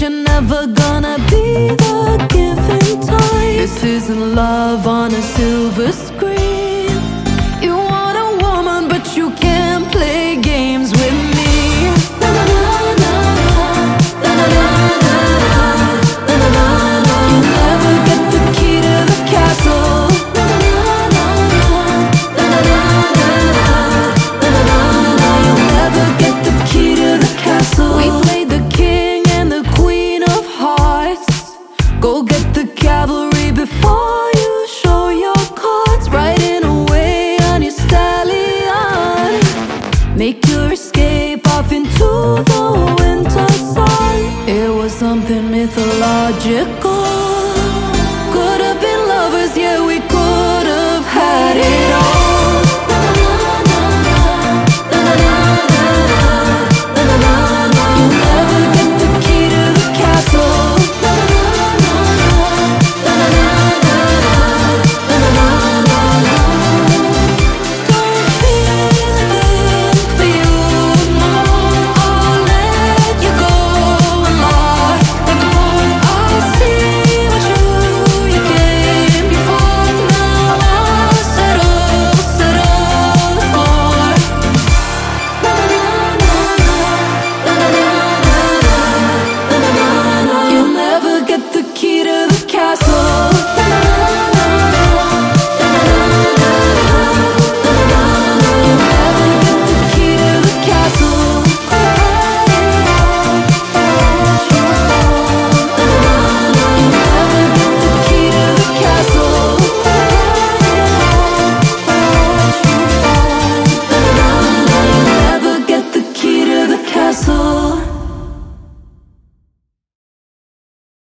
you're never gonna be the given type. This isn't love on a silver screen. Go get the cavalry before you show your cards. Riding away on your stallion. Make your escape off into the winter sun. It was something mythological.